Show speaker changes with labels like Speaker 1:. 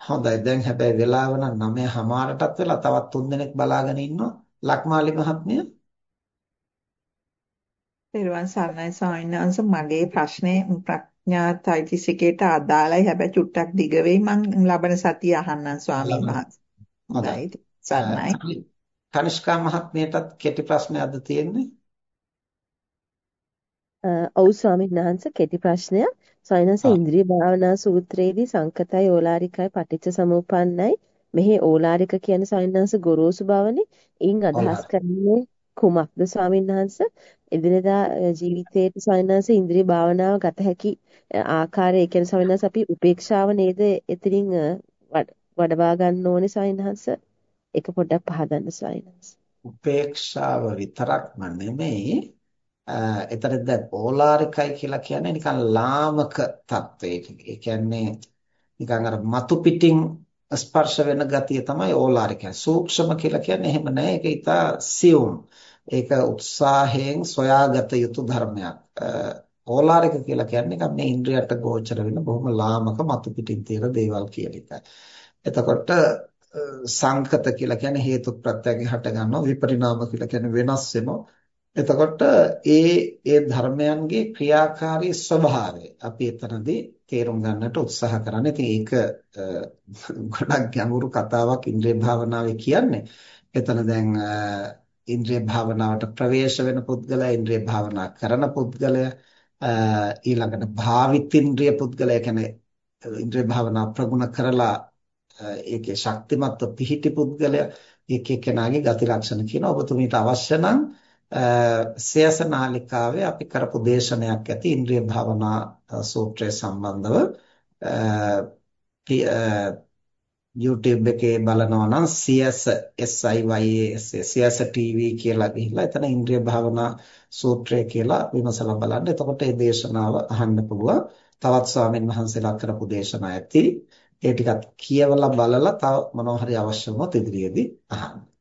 Speaker 1: හොඳයි. දැන් හැබැයි වෙලාව නම් 9:00මාරටත් වෙලා තවත් තුන් දෙනෙක් බලාගෙන ඉන්නවා. ලක්මාලි මහත්මිය.
Speaker 2: පෙරවන් සර්ණයි ස්වාමීන් වහන්සේ මගේ ප්‍රශ්නේ ප්‍රඥාතයිතිසිකේට අදාළයි. හැබැයි චුට්ටක් දිග වෙයි. මම ලබන සතිය අහන්නම් ස්වාමීන් වහන්සේ.
Speaker 1: හොඳයි. සර්ණයි. කනිෂ්කා මහත්මියටත් කෙටි ප්‍රශ්නයක්ද තියෙන්නේ?
Speaker 3: ඔව් ස්වාමීන් වහන්සේ කෙටි ප්‍රශ්නයක්. සයනස ඉන්ද්‍රිය භාවනා සූත්‍රයේදී සංකතයි ඕලාරිකයි පටිච්ච සමුප්පන්නයි මෙහි ඕලාරික කියන සයනස ගොරෝසු බවනේ. ඉන් අදහස් කරන්නේ කුමක්ද ස්වාමීන් වහන්සේ? එදිනෙදා ජීවිතයේ සයනස ඉන්ද්‍රිය භාවනාව ගත හැකි ආකාරය කියන සයනස අපි උපේක්ෂාව නේද එතනින් වඩවා ගන්න ඕනේ සයනස. ඒක පොඩ්ඩක් පහදන්න සයනස.
Speaker 1: උපේක්ෂාව විතරක්ම නෙමෙයි එතන දැන් ඕලාරිකයි කියලා කියන්නේ නිකන් ලාමක තත්වයක. ඒ කියන්නේ නිකන් අර මතු පිටින් ස්පර්ශ වෙන ගතිය තමයි ඕලාරිකයි. සූක්ෂම කියලා කියන්නේ එහෙම නෑ. ඒක ඊටා සියුම්. ඒක උත්සාහයෙන් සොයාගත යුතු ධර්මයක්. ඕලාරික කියලා කියන්නේ නිකන් මේ ඉන්ද්‍රියට ගෝචර වෙන බොහොම ලාමක මතු පිටින් තියෙන දේවල් කියන එකයි. එතකොට සංකත කියලා කියන්නේ හේතු ප්‍රත්‍යයෙන් හට ගන්නවා විපරිණාම කියලා කියන්නේ වෙනස් වෙනවා එතකොට ඒ ඒ ධර්මයන්ගේ ක්‍රියාකාරී ස්වභාවය අපි එතනදී තේරුම් ගන්නට උත්සාහ කරන්නේ. ඉතින් ඒක ගොඩක් ගැඹුරු කතාවක් ඉන්ද්‍රිය භාවනාවේ කියන්නේ. එතන දැන් ඉන්ද්‍රිය භාවනාවට ප්‍රවේශ වෙන පුද්ගලයා, ඉන්ද්‍රිය භාවනා කරන පුද්ගලයා, ඊළඟට භාවිතින්ද්‍රිය පුද්ගලයා කියන්නේ ඉන්ද්‍රිය භාවනා ප්‍රගුණ කරලා ඒකේ ශක්තිමත්ව පිහිටි පුද්ගලයා, එක එක්කෙනාගේ ගති ලක්ෂණ කියන ඔබතුමීට අවශ්‍ය නම් සයස නාලිකාවේ අපි කරපු දේශනයක් ඇති ඉන්ද්‍රිය භාවනා සූත්‍රය සම්බන්ධව YouTube එකේ බලනවා නම් CS SIYAS CS TV කියලා ගිහිල්ලා එතන ඉන්ද්‍රිය භාවනා සූත්‍රය කියලා විමසලා බලන්න. එතකොට මේ දේශනාව අහන්න පුළුවන්. තවත් ස්වාමීන් වහන්සේලා කරපු දේශනා ඇති. ඒ ටිකත් කියවලා බලලා තව මොනවා හරි අවශ්‍ය වුණොත් ඉදිරියේදී අහන්න.